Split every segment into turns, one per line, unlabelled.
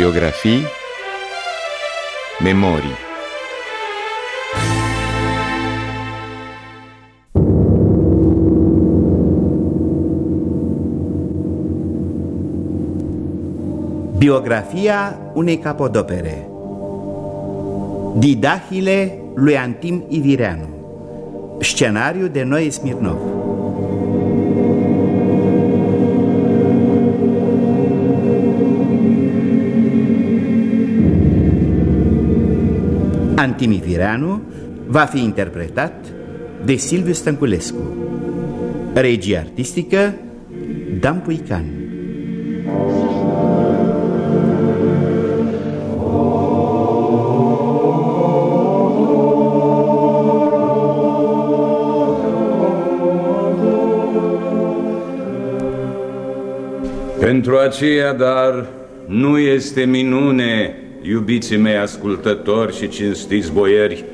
Biografii Memorii.
Biografia unei capodopere. Didahile lui Antim Ivireanu. Scenariu de Noe Smirnov Antim Ivireanu va fi interpretat de Silviu Stănculescu. Regie artistică Dan Puican.
Pentru aceea, dar, nu este minune, iubiții mei ascultători și cinstiți boieri,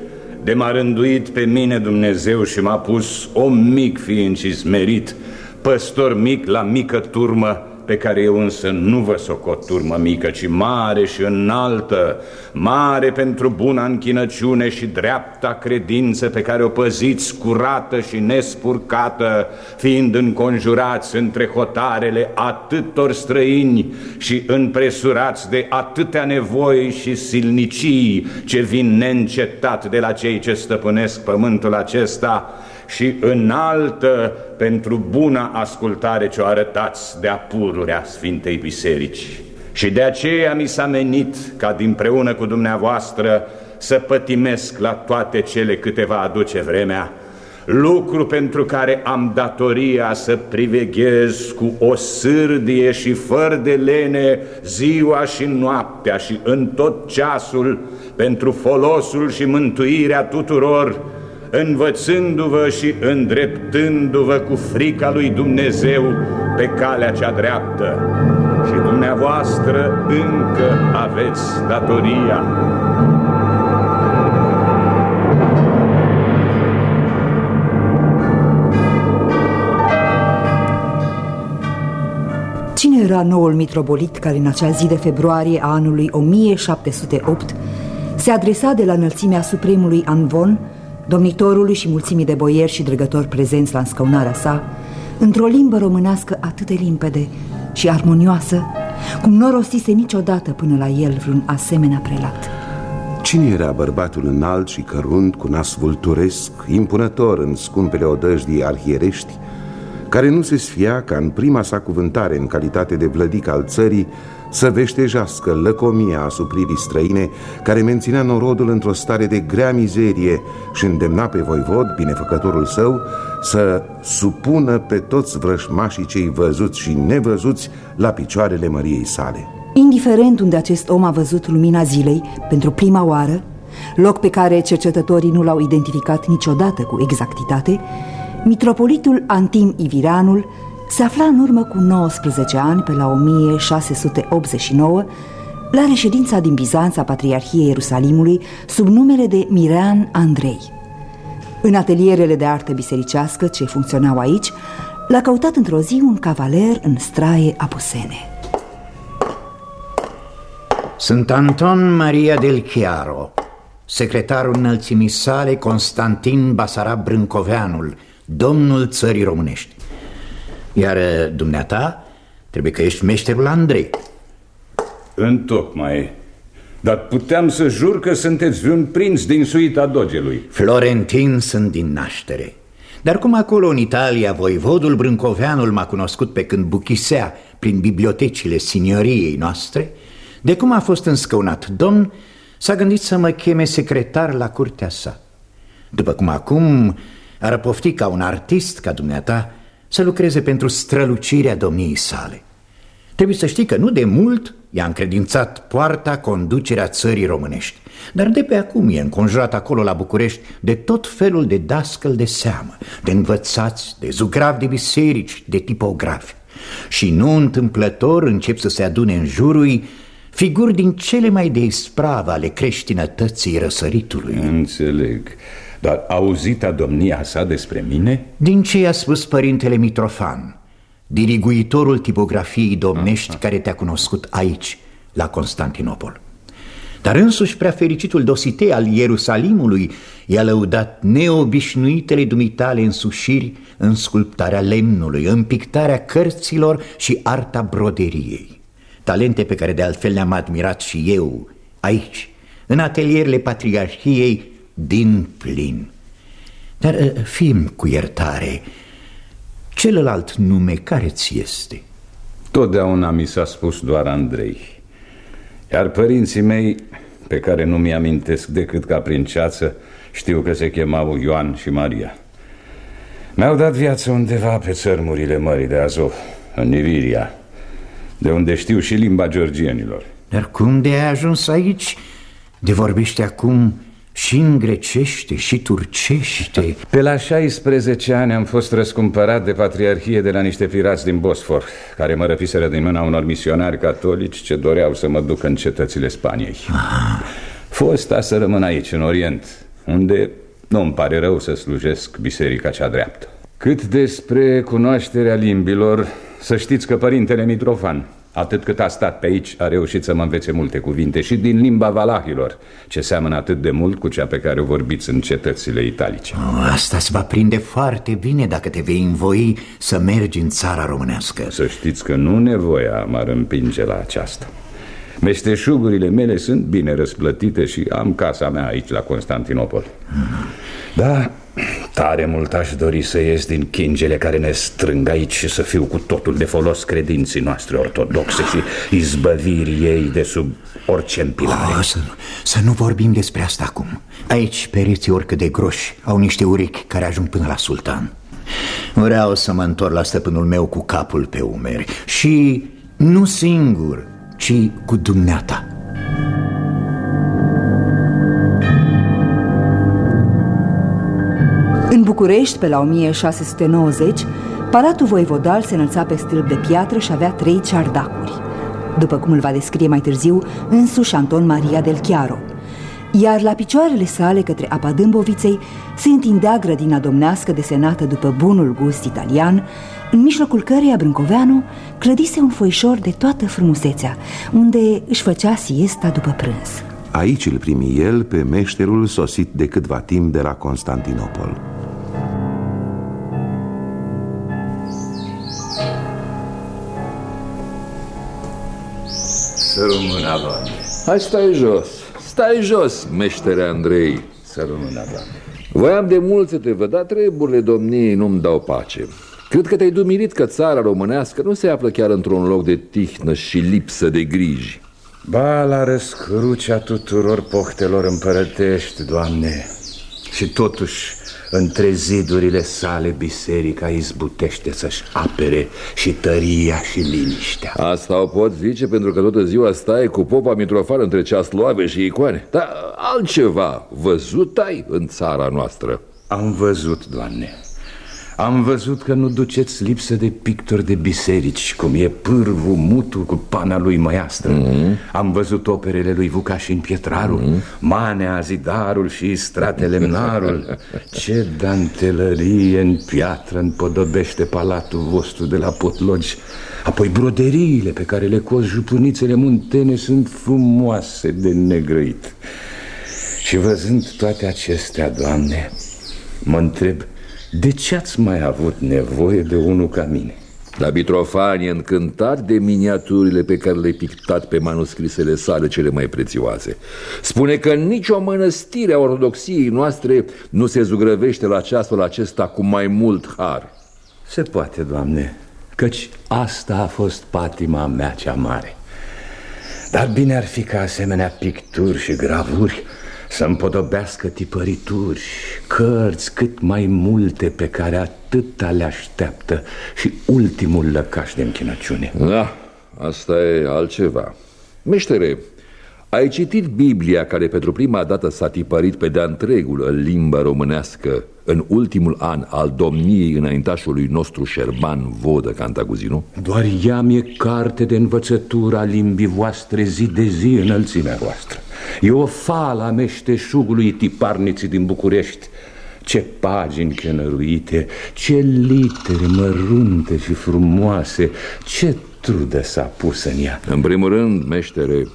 de m-a rânduit pe mine Dumnezeu și m-a pus om mic fiind și smerit, păstor mic la mică turmă, pe care eu însă nu vă socot turmă mică, ci mare și înaltă, mare pentru buna închinăciune și dreapta credință pe care o păziți curată și nespurcată, fiind înconjurați între hotarele atâtor străini și înpresurați de atâtea nevoi și silnicii ce vin neîncetat de la cei ce stăpânesc pământul acesta, și înaltă pentru buna ascultare ce o arătați de apururea Sfintei Biserici. Și de aceea mi s-a menit ca dinpreună cu dumneavoastră să pătimesc la toate cele câte va aduce vremea, lucru pentru care am datoria să priveghez cu o sârdie și fără de lene ziua și noaptea și în tot ceasul pentru folosul și mântuirea tuturor, învățându-vă și îndreptându-vă cu frica lui Dumnezeu pe calea cea dreaptă. Și dumneavoastră încă aveți datoria.
Cine era noul mitropolit care în acea zi de februarie a anului 1708 se adresa de la înălțimea supremului Anvon domnitorului și mulțimii de boieri și dregători prezenți la înscăunarea sa, într-o limbă românească atât de limpede și armonioasă, cum nu rostise niciodată până la el vreun asemenea prelat.
Cine era bărbatul înalt și cărunt, cu nas vulturesc, impunător în scumpele odăjdii arhierești, care nu se sfia ca în prima sa cuvântare în calitate de vlădic al țării să veștejească lăcomia asupririi străine care menținea norodul într-o stare de grea mizerie și îndemna pe voivod, binefăcătorul său, să supună pe toți vrășmașii cei văzuți și nevăzuți la picioarele măriei sale.
Indiferent unde acest om a văzut lumina zilei pentru prima oară, loc pe care cercetătorii nu l-au identificat niciodată cu exactitate, mitropolitul Antim Iviranul se afla în urmă cu 19 ani, pe la 1689, la reședința din Bizanța Patriarhiei Ierusalimului, sub numele de Mirean Andrei. În atelierele de artă bisericească ce funcționau aici, l-a căutat într-o zi un cavaler în straie apusene.
Sunt Anton Maria del Chiaro, secretarul înălțimii sale Constantin Basarab Brâncoveanul, domnul țării românești. Iar uh, dumneata trebuie că ești meșterul Andrei.
Întocmai. Dar puteam să jur că sunteți un prinț din suita dogelui.
Florentin sunt din naștere. Dar cum acolo în Italia voivodul Brâncoveanul m-a cunoscut pe când buchisea prin bibliotecile signoriei noastre De cum a fost înscăunat domn, s-a gândit să mă cheme secretar la curtea sa. După cum acum ar pofti ca un artist ca dumneata să lucreze pentru strălucirea domniei sale. Trebuie să știi că nu de mult i-a încredințat poarta conducerea țării românești, dar de pe acum e înconjurat acolo la București de tot felul de dascăl de seamă, de învățați, de zugravi de biserici, de tipografi. Și nu întâmplător încep să se adune în jurul figuri din cele mai de ispravă ale creștinătății răsăritului.
Înțeleg. Dar auzita domnia sa despre mine?
Din ce i-a spus părintele Mitrofan, diriguitorul tipografiei domnești care te-a cunoscut aici, la Constantinopol. Dar însuși prea fericitul Dositei al Ierusalimului i-a lăudat neobișnuitele dumitale însușiri în sculptarea lemnului, în pictarea cărților și arta broderiei. Talente pe care de altfel le-am admirat și eu aici, în atelierele patriarhiei din plin. Dar uh, fim cu iertare, celălalt nume care ți este?
Totdeauna mi s-a spus doar Andrei. Iar părinții mei, pe care nu mi-amintesc decât ca prin ceață, știu că se chemau Ioan și Maria. Mi-au dat viață undeva pe țărmurile mării de Azov, în Niviria, de unde știu și limba georgienilor.
Dar cum de ai ajuns aici? De vorbește acum și în grecește și turcește
Pe la 16 ani am fost răscumpărat de patriarhie de la niște pirați din Bosfor Care mă răpiseră din mâna unor misionari catolici Ce doreau să mă duc în cetățile Spaniei Aha. Fosta să rămân aici, în Orient Unde nu îmi pare rău să slujesc biserica cea dreaptă Cât despre cunoașterea limbilor Să știți că părintele Mitrofan Atât cât a stat pe aici, a reușit să mă învețe multe cuvinte și din limba valahilor, ce seamănă atât de mult cu cea pe care o vorbiți în cetățile italice.
Oh, asta îți va prinde foarte bine dacă te vei învoi să mergi în țara românească.
Să știți că nu nevoia m-ar împinge la aceasta. Meșteșugurile mele sunt bine răsplătite și am casa mea aici la Constantinopol. Mm. Da, Tare mult aș dori să ies din chingele care ne strâng aici și să fiu cu totul de folos credinții noastre ortodoxe și izbăvirii ei de sub orice împilare.
Oh, să, să nu vorbim despre asta acum. Aici pereții oricât de groși au niște urechi care ajung până la sultan. Vreau să mă întorc la stăpânul meu cu capul pe umeri și nu singur, ci cu dumneata.
București, pe la 1690, Palatul Voivodal se înălța pe stâlp de piatră și avea trei ceardacuri. După cum îl va descrie mai târziu însuși Anton Maria del Chiaro. Iar la picioarele sale către apa Dâmboviței se întindea grădina domnească desenată după bunul gust italian, în mijlocul căreia Brâncoveanu clădise un foișor de toată frumusețea, unde își făcea siesta după prânz.
Aici îl primi el pe meșterul sosit de câtva timp de la Constantinopol.
Să rămână, Doamne.
Hai, stai jos. Stai jos, meștere Andrei.
Să rămână, Doamne.
Voiam de mult să te văd, dar treburile domniei nu-mi dau pace. Cred că te-ai dumirit că țara românească nu se află chiar într-un loc de tihnă și lipsă de griji.
Ba, la răscrucea tuturor poftelor împărătești, Doamne, și totuși între zidurile sale biserica izbutește să-și apere și tăria și liniștea.
Asta o pot zice pentru că toată ziua stai cu popa Mitrofan între ceasloave și icoane. Dar altceva văzut ai în țara noastră?
Am văzut, Doamne am văzut că nu duceți lipsă de pictori de biserici Cum e pârvu mutu cu pana lui măiastră mm -hmm. Am văzut operele lui Vucașin Pietrarul mm -hmm. Manea Zidarul și Stratele Lemnarul Ce dantelărie în piatră împodobește palatul vostru de la potlogi Apoi broderiile pe care le cos jupunițele muntene Sunt frumoase de negrăit Și văzând toate acestea, Doamne Mă întreb de ce ați mai avut nevoie de unul ca mine?
La Mitrofan e încântat de miniaturile pe care le-ai pictat pe manuscrisele sale cele mai prețioase. Spune că nicio mănăstire a ortodoxiei noastre nu se zugrăvește la ceasul acesta cu mai mult har.
Se poate, Doamne, căci asta a fost patima mea cea mare. Dar bine ar fi ca asemenea picturi și gravuri să împodobească tipărituri, cărți cât mai multe pe care atâta le așteaptă și ultimul lăcaș de închinăciune.
Da, asta e altceva. Meștere, ai citit Biblia care pentru prima dată s-a tipărit pe de-a întregul în limba românească în ultimul an al domniei înaintașului nostru Șerban Vodă Cantaguzinu?
Doar ea mi-e carte de învățătură a limbii voastre zi de zi înălțimea voastră. E o fală a meșteșugului tiparniții din București. Ce pagini chenăruite, ce litere mărunte și frumoase, ce trudă s-a pus în ea
În primul rând, meștere,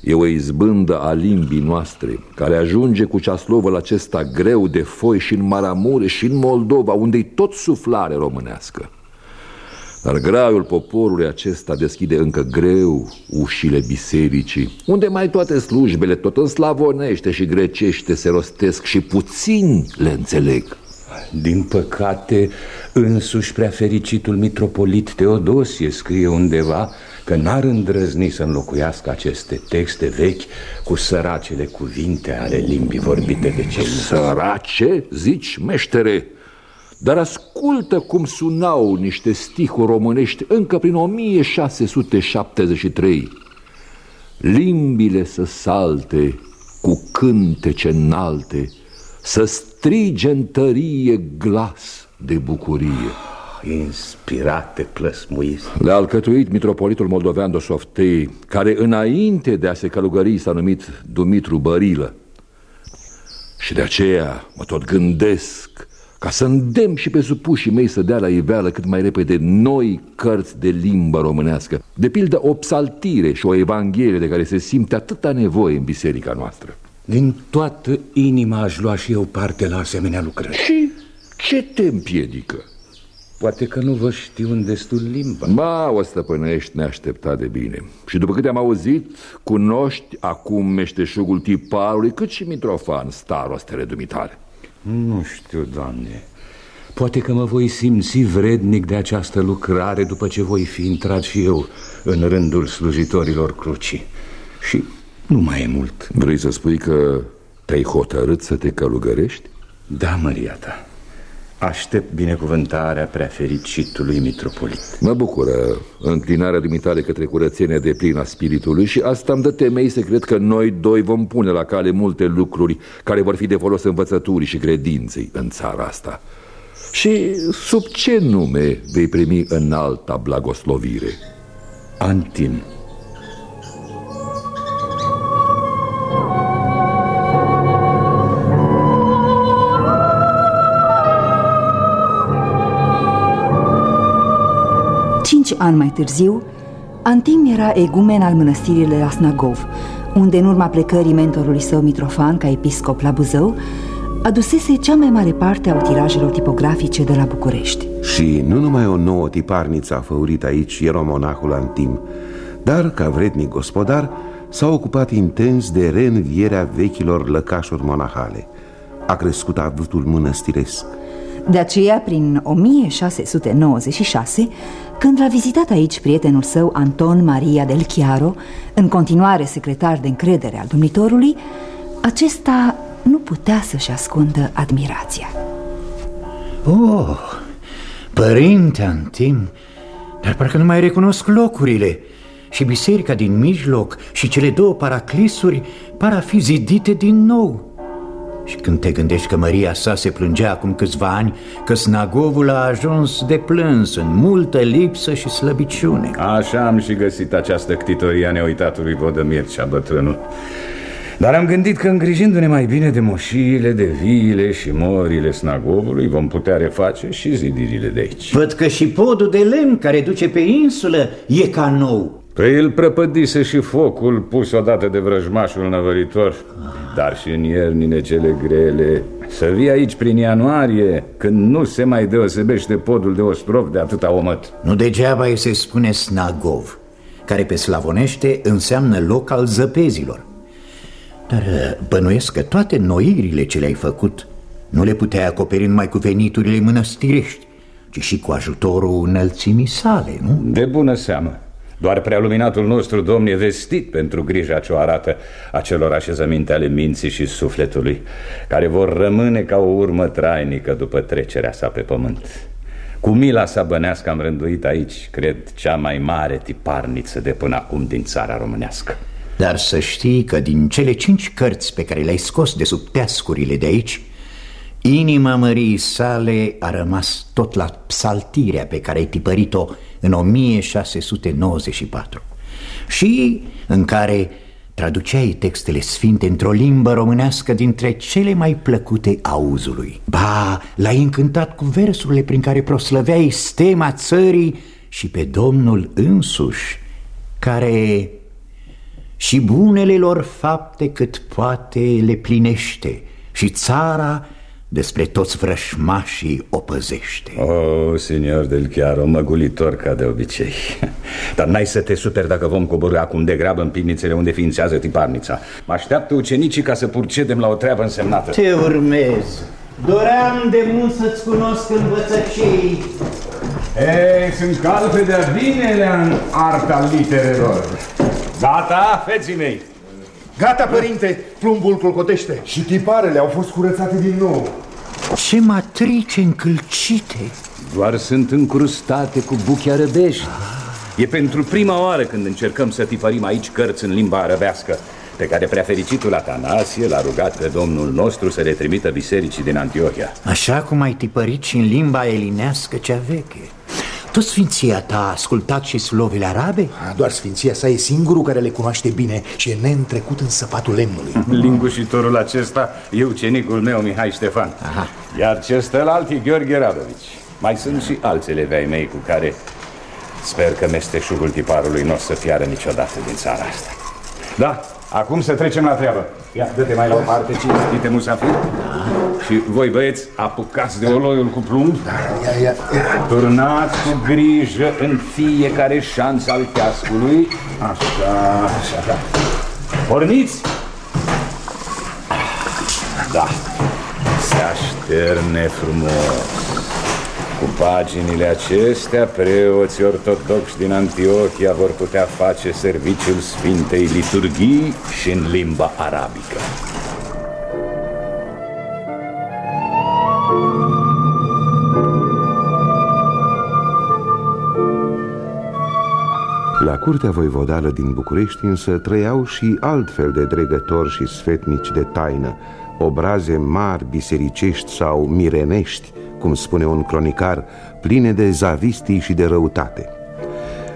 e o izbândă a limbii noastre Care ajunge cu ceaslovă la acesta greu de foi și în Maramure și în Moldova Unde-i tot suflare românească. Dar graiul poporului acesta deschide încă greu ușile bisericii Unde mai toate slujbele tot în slavonește și grecește se rostesc și puțin le înțeleg
Din păcate, însuși prea fericitul mitropolit Teodosie scrie undeva că n-ar îndrăzni să înlocuiască aceste texte vechi cu săracele cuvinte ale limbii vorbite de cei
Sărace, zici, meștere? Dar ascultă cum sunau niște stihuri românești încă prin 1673 Limbile să salte cu cântece înalte Să strige în tărie glas de bucurie.
Inspirate plăsmuiți.
Le-a alcătuit mitropolitul moldovean Dosoftei Care înainte de a se călugări s-a numit Dumitru Bărilă. Și de aceea mă tot gândesc ca să îndemn și pe supușii mei să dea la iveală cât mai repede noi cărți de limbă românească, de pildă o psaltire și o evanghelie de care se simte atâta nevoie în biserica noastră.
Din toată inima aș lua și eu parte la asemenea lucrări.
Și ce te împiedică?
Poate că nu vă știu în destul limba.
Ba, o stăpânești neașteptat de bine. Și după câte am auzit, cunoști acum meșteșugul tiparului, cât și Mitrofan, starostele dumitare.
Nu știu, Doamne Poate că mă voi simți vrednic de această lucrare După ce voi fi intrat și eu în rândul slujitorilor crucii Și nu mai e mult.
Vrei să spui că te-ai hotărât să te călugărești?
Da, Maria ta. Aștept binecuvântarea prea fericitului mitropolit.
Mă bucură înclinarea dumitale către curățenia de plină a spiritului Și asta îmi dă temei să cred că noi doi vom pune la cale multe lucruri Care vor fi de folos învățăturii și credinței în țara asta. Și sub ce nume vei primi în alta blagoslovire?
Antim
ani mai târziu, Antim era egumen al mănăstirii la Snagov, unde în urma plecării mentorului său Mitrofan ca episcop la Buzău, adusese cea mai mare parte a tirajelor tipografice de la București.
Și nu numai o nouă tiparniță a făurit aici ieromonahul Antim, dar, ca vrednic gospodar, s-a ocupat intens de reînvierea vechilor lăcașuri monahale. A crescut avutul mănăstiresc.
De aceea, prin 1696, când l-a vizitat aici prietenul său Anton Maria del Chiaro, în continuare secretar de încredere al domnitorului, acesta nu putea să-și ascundă admirația.
Oh, părinte Antim, dar parcă nu mai recunosc locurile Și biserica din mijloc și cele două paraclisuri par a fi zidite din nou și când te gândești că Maria sa se plângea acum câțiva ani Că Snagovul a ajuns de plâns în multă lipsă și slăbiciune.
Așa am și găsit această ctitorie a neuitatului Vodămir cea bătrânul. Dar am gândit că îngrijindu-ne mai bine de moșiile, de viile și morile Snagovului Vom putea reface și zidirile de aici.
Văd că și podul de lemn care duce pe insulă e ca nou
Pe el prăpădise și focul pus odată de vrăjmașul năvăritor. Dar și în iernile cele grele Să vii aici prin ianuarie Când nu se mai deosebește podul de ostrov de atâta omăt.
Nu degeaba îi se spune Snagov Care pe slavonește înseamnă loc al zăpezilor. Dar uh, bănuiesc că toate noirile ce le-ai făcut Nu le puteai acoperi numai cu veniturile mănăstirești Ci și cu ajutorul înălțimii sale, nu?
De bună seamă doar prealuminatul nostru domn e vestit pentru grija ce o arată acelor așezăminte ale minții și sufletului, care vor rămâne ca o urmă trainică după trecerea sa pe pământ. Cu mila sa bănească am rânduit aici, cred, cea mai mare tiparniță de până acum din țara românească.
Dar să știi că din cele cinci cărți pe care le-ai scos de sub teascurile de aici, inima mării sale a rămas tot la psaltirea pe care ai tipărit-o în 1694 și în care traduceai textele sfinte într-o limbă românească dintre cele mai plăcute auzului. Ba, l-ai încântat cu versurile prin care proslăveai stema țării și pe Domnul însuși, care și bunele lor fapte cât poate le plinește și țara despre toți vrășmașii o păzește.
Oh, senior del Chiaro, măgulitor ca de obicei. Dar n-ai să te super dacă vom coborâ acum de grabă în pivnițele unde ființează tiparnița. Mă așteaptă ucenicii ca să purcedem la o treabă însemnată.
Te urmez. Doream de mult să-ți cunosc învățăcii.
Ei, sunt calpe de-a binelea în arta literelor. Gata, feții mei?
Gata, părinte, plumbul clocotește. Și tiparele au fost curățate din nou.
Ce matrice încălcite!
Doar sunt încrustate cu buchi arăbești. E pentru prima oară când încercăm să tipărim aici cărți în limba arăbească, pe care prefericitul Atanasie l-a rugat pe Domnul nostru să le trimită bisericii din Antiohia.
Așa cum ai tipărit și în limba elinească cea veche. Tot sfinția ta a ascultat și slovele arabe?
Doar sfinția sa e singurul care le cunoaște bine și e neîntrecut în săpatul lemnului.
Lingușitorul acesta e ucenicul meu, Mihai Ștefan. Aha. Iar celălalt e Gheorghe Radovici. Mai sunt și alți elevei mei cu care sper că mesteșugul tiparului nu o să fiară niciodată din țara asta. Da, acum să trecem la treabă. Ia, dă-te mai la o parte, cinstite musafir. Da. Și voi, băieți, apucați de oloiul cu plumb. Da, ia, ia. Turnați cu grijă în fiecare șans al teascului. Așa, așa, da. Porniți! Da. Se așterne frumos. Cu paginile acestea, preoții ortodoxi din Antiohia vor putea face serviciul Sfintei Liturghii și în limba arabică.
La curtea voivodală din București însă trăiau și altfel de dregători și sfetnici de taină, obraze mari bisericești sau mirenești, cum spune un cronicar, pline de zavistii și de răutate.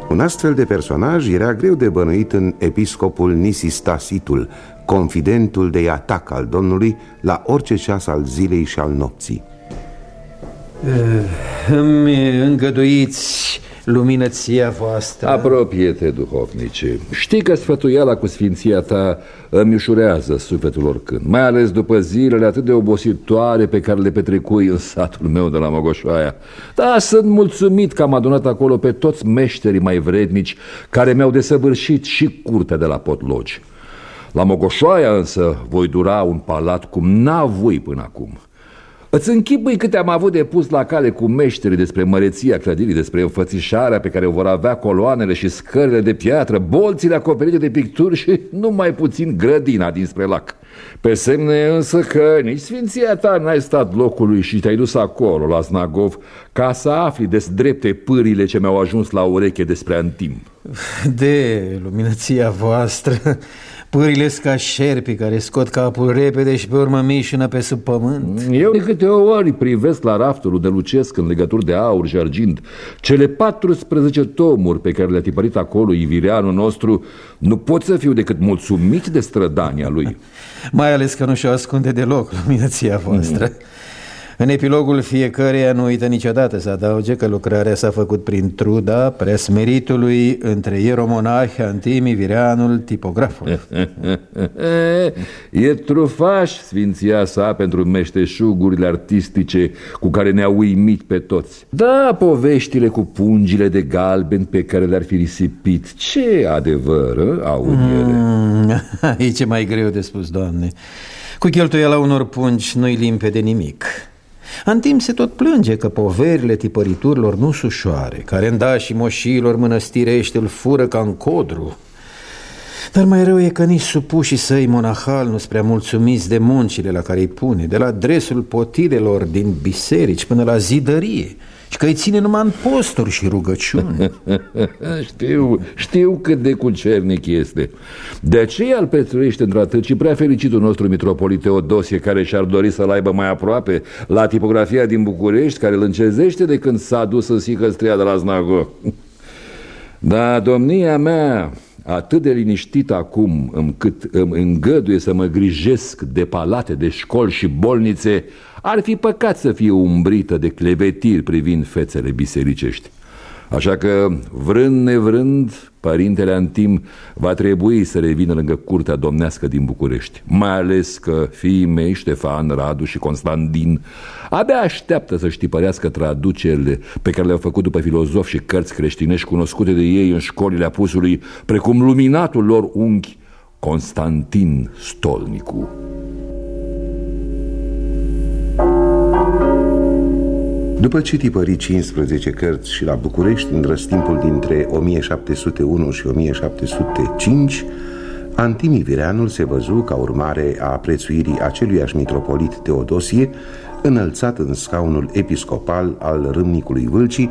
Un astfel de personaj era greu de bănuit în episcopul Nisistasitul, confidentul de atac al Domnului la orice ceas al zilei și al nopții.
Uh, îmi îngăduiți luminăția voastră.
Apropie-te, duhovnice. Știi că sfătuiala cu sfinția ta îmi ușurează sufletul oricând Mai ales după zilele atât de obositoare pe care le petrecui în satul meu de la Mogoșoaia. Da, sunt mulțumit că am adunat acolo pe toți meșterii mai vrednici Care mi-au desăvârșit și curtea de la potlogi La Mogoșoaia însă voi dura un palat cum n-a voi până acum Îți închipui câte am avut de pus la cale cu meșterii despre măreția clădirii, despre înfățișarea pe care o vor avea coloanele și scările de piatră, bolțile acoperite de picturi și nu mai puțin grădina dinspre lac. Pe semne însă că nici sfinția ta n-ai stat locului și te-ai dus acolo, la Znagov, ca să afli des drepte pârile ce mi-au ajuns la ureche despre antim.
De luminăția voastră Pârile ca șerpi care scot capul repede și pe urmă mișină pe sub pământ.
Eu de câte ori privesc la raftul de lucesc în legături de aur și argint Cele 14 tomuri pe care le-a tipărit acolo Ivireanul nostru Nu pot să fiu decât mulțumit de strădania lui.
Mai ales că nu și-o ascunde deloc luminăția voastră. Mm. În epilogul fiecăreia nu uită niciodată să adauge că lucrarea s-a făcut prin truda preasmeritului între ieromonah, Antimi, Vireanul, tipograful.
e trufaș sfinția sa pentru meșteșugurile artistice cu care ne-a uimit pe toți. Da, poveștile cu pungile de galben pe care le-ar fi risipit. Ce adevăr ă, au mm, ele?
Aici e mai greu de spus, doamne. Cu cheltuiala unor pungi nu-i limpede nimic. În timp se tot plânge că poverile tipăriturilor nu ușoare, care și moșiilor mănăstirești îl fură ca în codru. Dar mai rău e că nici supușii săi monahal nu prea mulțumiți de muncile la care îi pune, de la dresul potirelor din biserici până la zidărie și că îi ține numai în posturi și rugăciuni.
știu, știu cât de cucernic este. De aceea îl prețuiește într-atât și prea fericitul nostru mitropolit Teodosie, care și-ar dori să-l aibă mai aproape la tipografia din București, care îl încezește de când s-a dus în Sicăstria de la Znago. Da, domnia mea, atât de liniștit acum încât îmi îngăduie să mă grijesc de palate, de școli și bolnițe, ar fi păcat să fie umbrită de clevetiri privind fețele bisericești. Așa că, vrând nevrând, părintele Antim va trebui să revină lângă curtea domnească din București, mai ales că fiii mei, Ștefan, Radu și Constantin, abia așteaptă să știpărească traducerile pe care le-au făcut după filozofi și cărți creștinești cunoscute de ei în școlile apusului, precum luminatul lor unghi, Constantin Stolnicu.
După ce tipări 15 cărți și la București, în răstimpul dintre 1701 și 1705, Antimi Vireanul se văzu ca urmare a prețuirii aceluiași mitropolit Teodosie, înălțat în scaunul episcopal al râmnicului Vâlcii,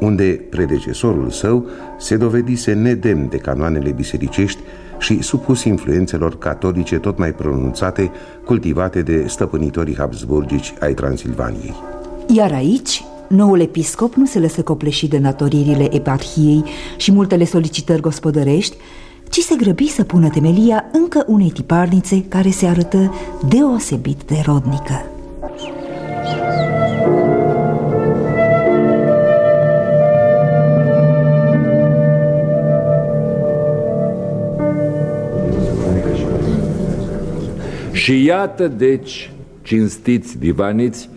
unde predecesorul său se dovedise nedemn de canoanele bisericești și supus influențelor catolice tot mai pronunțate, cultivate de stăpânitorii habsburgici ai Transilvaniei.
Iar aici, noul episcop nu se lăsă copleșit de natoririle eparhiei și multele solicitări gospodărești, ci se grăbi să pună temelia încă unei tiparnițe care se arătă deosebit de rodnică.
Și iată deci, cinstiți divaniți,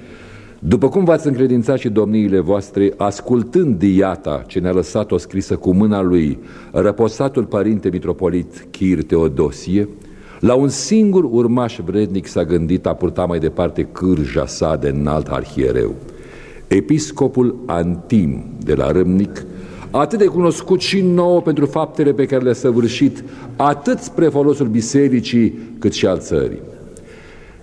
după cum v-ați încredințat și domniile voastre, ascultând diata ce ne-a lăsat-o scrisă cu mâna lui, răposatul părinte mitropolit Chir Teodosie, la un singur urmaș vrednic s-a gândit a purta mai departe cârja sa de înalt arhiereu. Episcopul Antim de la Râmnic, atât de cunoscut și nouă pentru faptele pe care le-a săvârșit, atât spre folosul bisericii cât și al țării.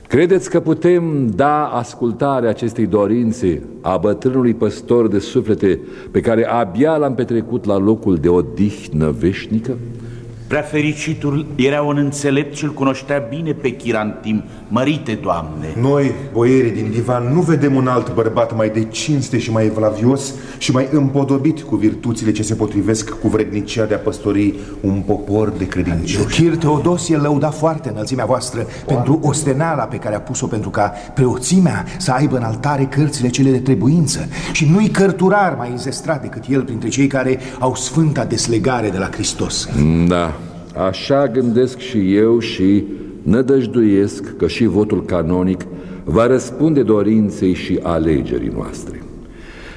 Credeți că putem da ascultare acestei dorințe a bătrânului păstor de suflete pe care abia l-am petrecut la locul de odihnă veșnică?
Prefericitul era un înțelept și îl cunoștea bine pe Chirantim, mărite, Doamne.
Noi, boierii din divan, nu vedem un alt bărbat mai de cinste și mai evlavios și mai împodobit cu virtuțile ce se potrivesc cu vrednicia de a păstori un popor de credincioși.
Chir Teodosie lăuda foarte înălțimea voastră Oare. pentru ostenala pe care a pus-o pentru ca preoțimea să aibă în altare cărțile cele de trebuință și nu-i cărturar mai înzestrat decât el printre cei care au sfânta deslegare de la Hristos.
Da, Așa gândesc și eu și nădăjduiesc că și votul canonic va răspunde dorinței și alegerii noastre.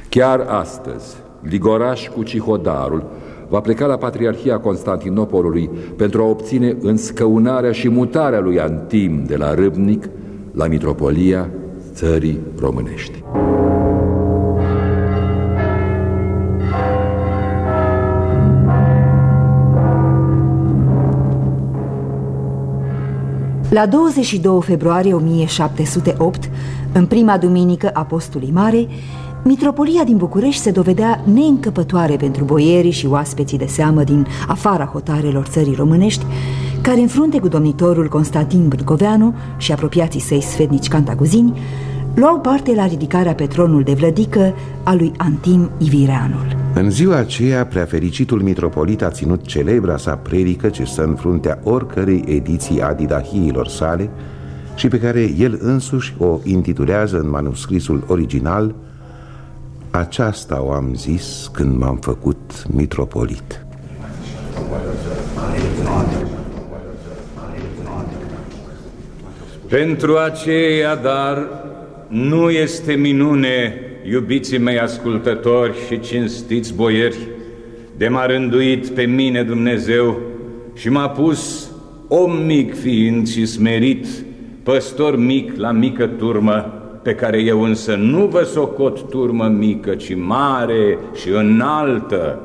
Chiar astăzi, Ligoraș cu Cihodarul va pleca la Patriarhia Constantinopolului pentru a obține înscăunarea și mutarea lui Antim de la Râbnic la Mitropolia țării românești.
La 22 februarie 1708, în prima duminică a postului mare, Mitropolia din București se dovedea neîncăpătoare pentru boierii și oaspeții de seamă din afara hotarelor țării românești, care în frunte cu domnitorul Constantin Brâncoveanu și apropiații săi sfetnici cantacuzini, luau parte la ridicarea pe tronul de vlădică a lui Antim Ivireanul.
În ziua aceea, preafericitul mitropolit a ținut celebra sa predică ce stă în fruntea oricărei ediții a didahiilor sale și pe care el însuși o intitulează în manuscrisul original Aceasta o am zis când m-am făcut mitropolit.
Pentru aceea, dar, nu este minune iubiții mei ascultători și cinstiți boieri, de m-a rânduit pe mine Dumnezeu și m-a pus om mic fiind și smerit, păstor mic la mică turmă, pe care eu însă nu vă socot turmă mică, ci mare și înaltă,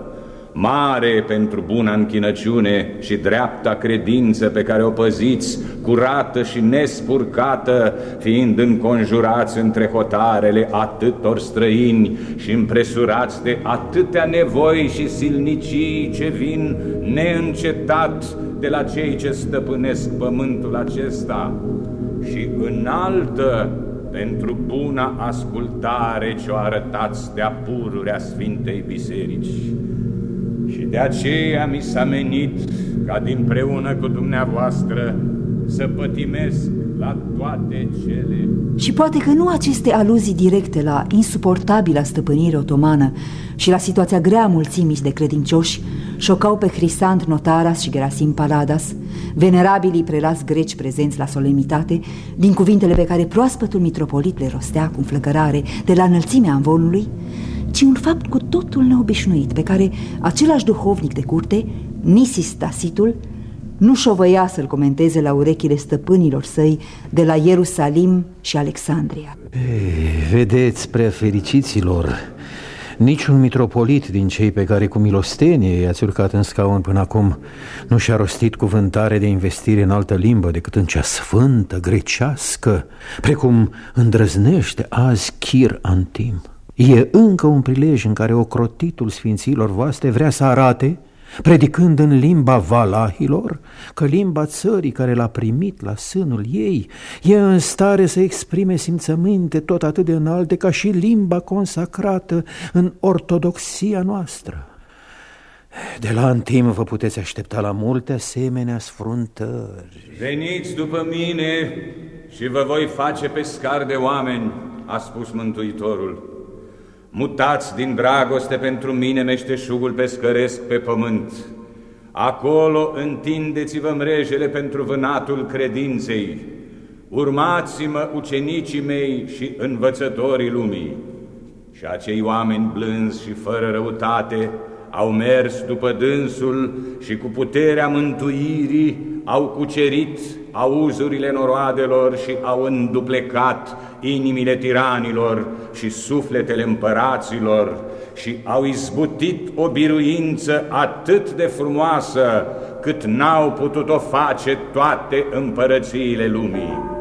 mare pentru buna închinăciune și dreapta credință pe care o păziți, curată și nespurcată, fiind înconjurați între hotarele atâtor străini și împresurați de atâtea nevoi și silnicii ce vin neîncetat de la cei ce stăpânesc pământul acesta. Și înaltă pentru buna ascultare ce o arătați de-a pururea Sfintei Biserici. și de aceea mi s-a menit ca dinpreună cu dumneavoastră să pătimesc la toate cele...
Și poate că nu aceste aluzii directe la insuportabila stăpânire otomană și la situația grea a mulțimii de credincioși șocau pe Crisant Notaras și Gerasim Paladas, venerabilii prelas greci prezenți la solemnitate, din cuvintele pe care proaspătul mitropolit le rostea cu înflăcărare de la înălțimea anvonului, ci un fapt cu totul neobișnuit pe care același duhovnic de curte, Nisis Tasitul, nu șovăia să-l comenteze la urechile stăpânilor săi de la Ierusalim și Alexandria.
Ei, vedeți, prea fericiților, niciun mitropolit din cei pe care cu milostenie i-ați țurcat în scaun până acum nu și-a rostit cuvântare de investire în altă limbă decât în cea sfântă, grecească, precum îndrăznește azi Chir Antim. E încă un prilej în care ocrotitul sfinților voastre vrea să arate predicând în limba valahilor, că limba țării care l-a primit la sânul ei e în stare să exprime simțăminte tot atât de înalte ca și limba consacrată în ortodoxia noastră. De la antim vă puteți aștepta la multe asemenea sfruntări.
Veniți după mine și vă voi face pescar de oameni, a spus Mântuitorul. Mutați din dragoste pentru mine meșteșugul pescăresc pe pământ. Acolo întindeți-vă mrejele pentru vânatul credinței. Urmați-mă ucenicii mei și învățătorii lumii. Și acei oameni blânzi și fără răutate au mers după dânsul și cu puterea mântuirii au cucerit auzurile noroadelor și au înduplecat inimile tiranilor și sufletele împăraților și au izbutit o biruință atât de frumoasă cât n-au putut-o face toate împărățiile lumii.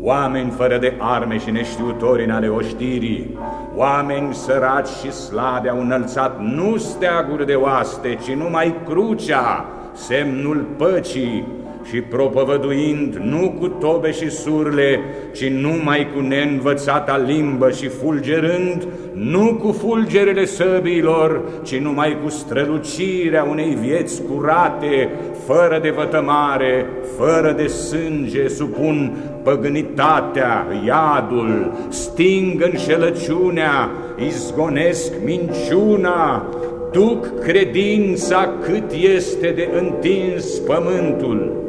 Oameni fără de arme și neștiutori în ale oștirii, oameni săraci și slabe au înălțat nu steaguri de oaste, ci numai crucea, semnul păcii, și propovăduind nu cu tobe și surle, ci numai cu neînvățata limbă și fulgerând, nu cu fulgerele săbiilor, ci numai cu strălucirea unei vieți curate, fără de vătămare, fără de sânge, supun păgânitatea, iadul, sting înșelăciunea, izgonesc minciuna, duc credința cât este de întins pământul.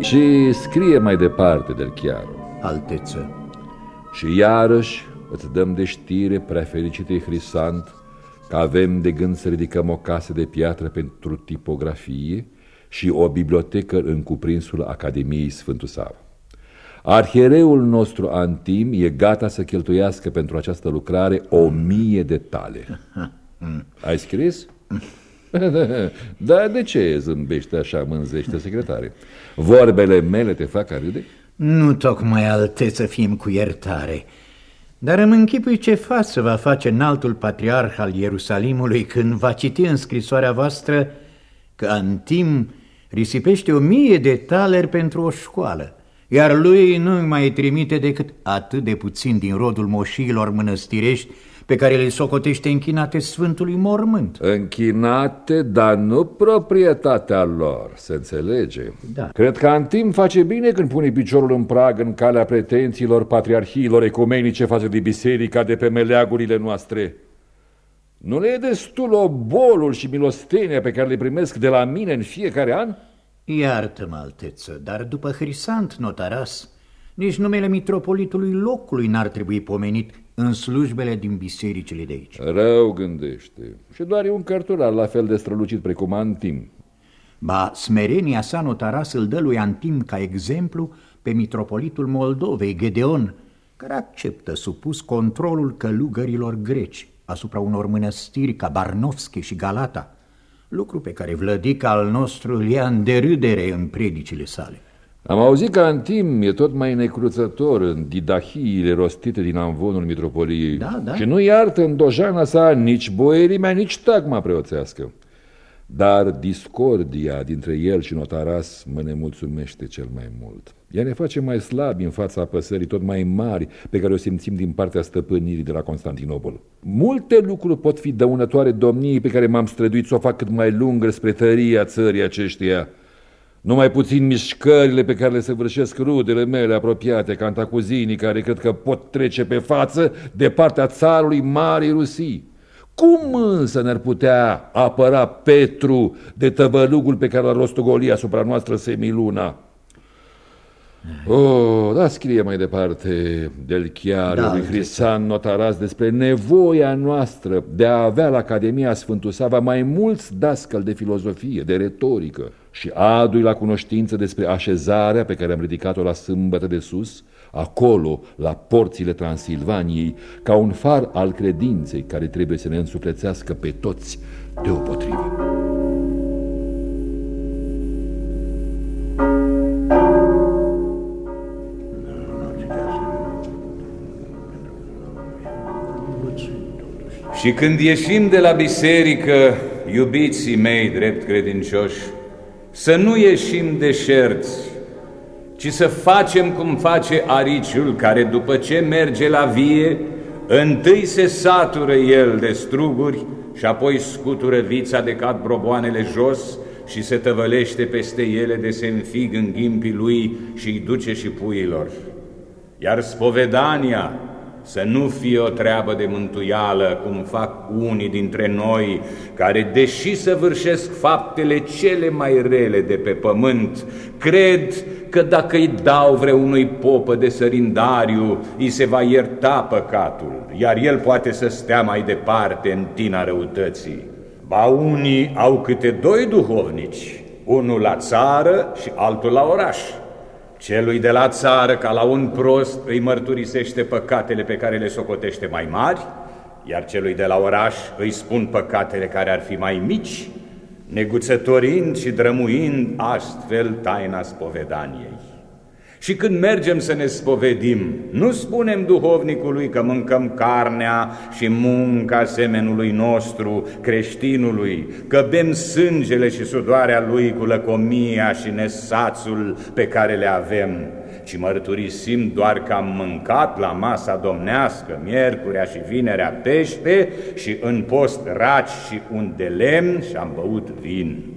Și scrie mai departe del chiaro.
Alteță.
Și iarăși îți dăm de știre, prea fericitei Hrisant, că avem de gând să ridicăm o casă de piatră pentru tipografie și o bibliotecă în cuprinsul Academiei Sfântul Sava. Arhiereul nostru Antim e gata să cheltuiască pentru această lucrare o mie de tale. Ai scris? da, de ce zâmbește așa, mânzește secretare? Vorbele mele te fac a râde?
Nu tocmai alte să fim cu iertare, dar îmi închipui ce față va face înaltul patriarh al Ierusalimului când va citi în scrisoarea voastră că Antim risipește o mie de taleri pentru o școală, iar lui nu mai trimite decât atât de puțin din rodul moșiilor mănăstirești pe care le socotește închinate Sfântului Mormânt.
Închinate, dar nu proprietatea lor, se înțelege.
Da.
Cred că Antim face bine când pune piciorul în prag în calea pretențiilor patriarhiilor ecumenice față de biserica de pe meleagurile noastre. Nu le e destul obolul și milostenia pe care le primesc de la mine în fiecare an?
Iartă-mă, alteță, dar după Hrisant Notaras, nici numele mitropolitului locului n-ar trebui pomenit în slujbele din bisericile de aici.
Rău gândește. Și doar e un cărturar la fel de strălucit precum Antim.
Ba, smerenia sa Notaras îl dă lui Antim ca exemplu pe mitropolitul Moldovei, Gedeon, care acceptă supus controlul călugărilor greci asupra unor mănăstiri ca Barnovski și Galata, lucru pe care vlădica al nostru îl ia în derâdere în predicile sale.
Am auzit că Antim e tot mai necruțător în didahiile rostite din amvonul mitropoliei
Da, da.
și nu iartă în dojana sa nici boierimea, nici tagma preoțească. Dar discordia dintre el și Notaras mă nemulțumește cel mai mult. Ea ne face mai slabi în fața apăsării tot mai mari pe care o simțim din partea stăpânirii de la Constantinopol. Multe lucruri pot fi dăunătoare domniei pe care m-am străduit să o fac cât mai lungă spre tăria țării aceștia. Numai puțin mișcările pe care le săvârșesc rudele mele apropiate, cantacuzinii care cred că pot trece pe față de partea țarului Marii Rusii. Cum însă ne-ar putea apăra Petru de tăvălugul pe care l-a rostogolit asupra noastră semiluna? Oh, da, scrie mai departe del chiar da, lui Crisan Notaras despre nevoia noastră de a avea la Academia Sfântul Sava mai mulți dascăl de filozofie, de retorică și adui la cunoștință despre așezarea pe care am ridicat-o la sâmbătă de sus, acolo, la porțile Transilvaniei, ca un far al credinței care trebuie să ne însuflețească pe toți deopotrivă.
Și când ieșim de la biserică, iubiții mei drept credincioși, să nu ieșim deșerți, ci să facem cum face ariciul care după ce merge la vie, întâi se satură el de struguri și apoi scutură vița de cad broboanele jos și se tăvălește peste ele de se înfig în ghimpii lui și îi duce și puilor. Iar spovedania, să nu fie o treabă de mântuială, cum fac unii dintre noi, care, deși săvârșesc faptele cele mai rele de pe pământ, cred că dacă îi dau vreunui popă de sărindariu, îi se va ierta păcatul, iar el poate să stea mai departe în tina răutății. Ba unii au câte doi duhovnici, unul la țară și altul la oraș. Celui de la țară, ca la un prost, îi mărturisește păcatele pe care le socotește mai mari, iar celui de la oraș îi spun păcatele care ar fi mai mici, neguțătorind și drămuind astfel taina spovedaniei. Și când mergem să ne spovedim, nu spunem duhovnicului că mâncăm carnea și munca semenului nostru, creștinului, că bem sângele și sudoarea lui cu lăcomia și nesațul pe care le avem, ci mărturisim doar că am mâncat la masa domnească, miercurea și vinerea pește și în post raci și un de lemn și am băut vin.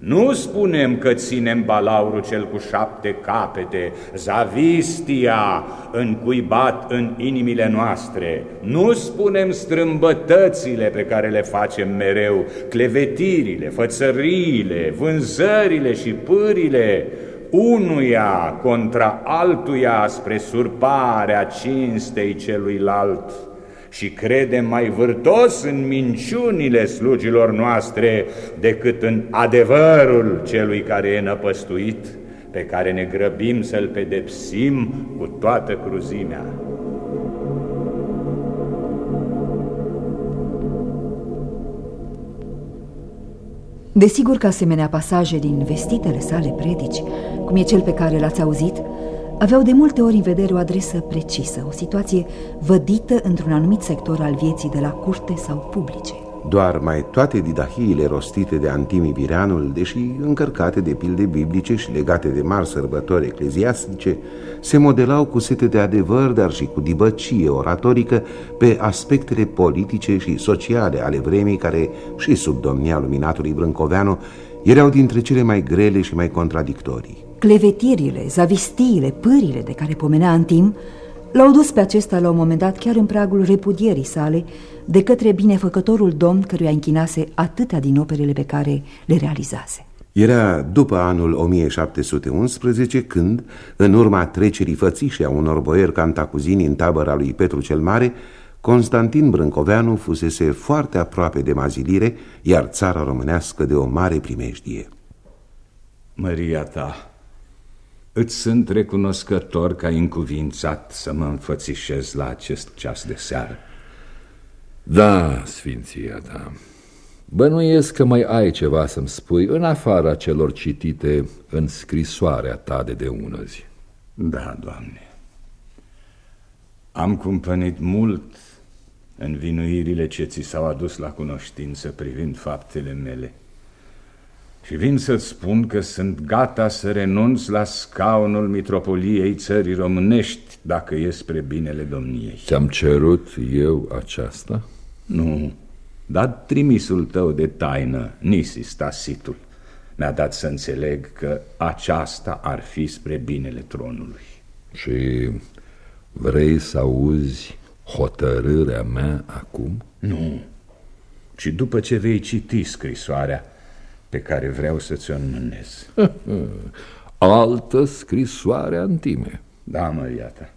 Nu spunem că ținem balaurul cel cu șapte capete, zavistia încuibat în inimile noastre. Nu spunem strâmbătățile pe care le facem mereu, clevetirile, fățăriile, vânzările și pârile, unuia contra altuia spre surparea cinstei celuilalt și credem mai vârtos în minciunile slugilor noastre decât în adevărul celui care e năpăstuit, pe care ne grăbim să-l pedepsim cu toată cruzimea.
Desigur că asemenea pasaje din vestitele sale predici, cum e cel pe care l-ați auzit, aveau de multe ori în vedere o adresă precisă, o situație vădită într-un anumit sector al vieții de la curte sau publice.
Doar mai toate didahiile rostite de Antimi Vireanul, deși încărcate de pilde biblice și legate de mari sărbători ecleziastice, se modelau cu sete de adevăr, dar și cu dibăcie oratorică pe aspectele politice și sociale ale vremii care, și sub domnia luminatului Brâncoveanu, erau dintre cele mai grele și mai contradictorii.
Clevetirile, zavistiile, pârile de care pomenea Antim l-au dus pe acesta la un moment dat chiar în pragul repudierii sale de către binefăcătorul domn căruia închinase atâtea din operele pe care le realizase.
Era după anul 1711 când, în urma trecerii fățișe a unor boieri cantacuzini în tabăra lui Petru cel Mare, Constantin Brâncoveanu fusese foarte aproape de mazilire, iar țara românească de o mare primejdie.
Maria ta, Îți sunt recunoscător că ai încuvințat să mă înfățișez la acest ceas de seară.
Da, sfinția ta. Bănuiesc că mai ai ceva să-mi spui în afara celor citite în scrisoarea ta de deunăzi.
Da, Doamne. Am cumpănit mult în vinuirile ce ți s-au adus la cunoștință privind faptele mele. Și vin să-ți spun că sunt gata să renunț la scaunul mitropoliei țării românești dacă e spre binele domniei.
Ți-am cerut eu aceasta?
Nu, dar trimisul tău de taină, Nisis Tasitul, mi-a dat să înțeleg că aceasta ar fi spre binele tronului.
Și vrei să auzi hotărârea mea acum?
Nu, ci după ce vei citi scrisoarea pe care vreau să ți-o înmânez.
Altă scrisoare antime.
Da, mă, iată.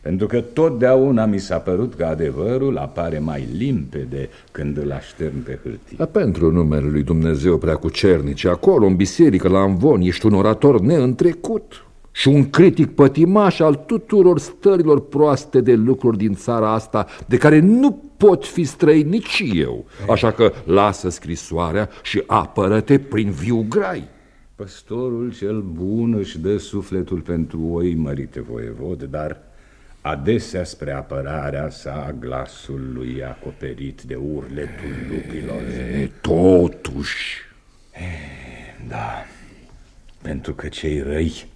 Pentru că totdeauna mi s-a părut că adevărul apare mai limpede când îl aștern pe hârtie.
Dar pentru numele lui Dumnezeu prea cu cernici, acolo, în biserică, la Amvon, ești un orator neîntrecut și un critic pătimaș al tuturor stărilor proaste de lucruri din țara asta, de care nu pot fi străin nici eu. Așa că lasă scrisoarea și apără-te prin viu grai.
Păstorul cel bun își dă sufletul pentru oi, mărite voievod, dar adesea spre apărarea sa glasul lui e acoperit de urletul lupilor.
E, totuși...
E, da, pentru că cei răi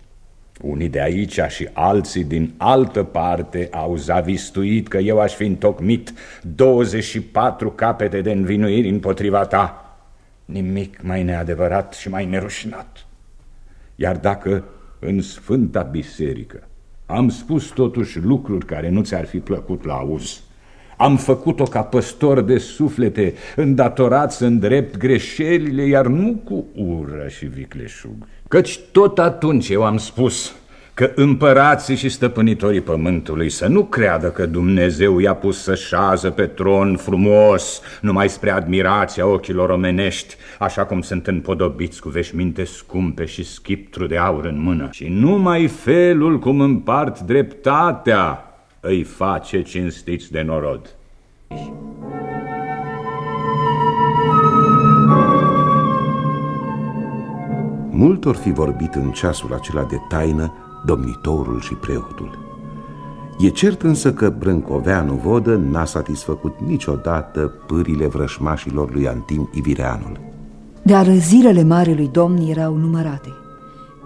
unii de aici și alții din altă parte au zavistuit că eu aș fi întocmit 24 capete de învinuiri împotriva ta. Nimic mai neadevărat și mai nerușinat. Iar dacă în Sfânta Biserică am spus totuși lucruri care nu ți-ar fi plăcut la auz, am făcut-o ca păstor de suflete, îndatorat să îndrept greșelile, iar nu cu ură și vicleșug. Căci tot atunci eu am spus că împărații și stăpânitorii pământului să nu creadă că Dumnezeu i-a pus să șază pe tron frumos, numai spre admirația ochilor omenești, așa cum sunt împodobiți cu veșminte scumpe și schiptru de aur în mână. Și numai felul cum împart dreptatea îi face cinstiți de norod.
Mult or fi vorbit în ceasul acela de taină domnitorul și preotul. E cert însă că Brâncoveanu Vodă n-a satisfăcut niciodată pârile vrășmașilor lui Antim Ivireanul.
Dar zilele marelui domn erau numărate,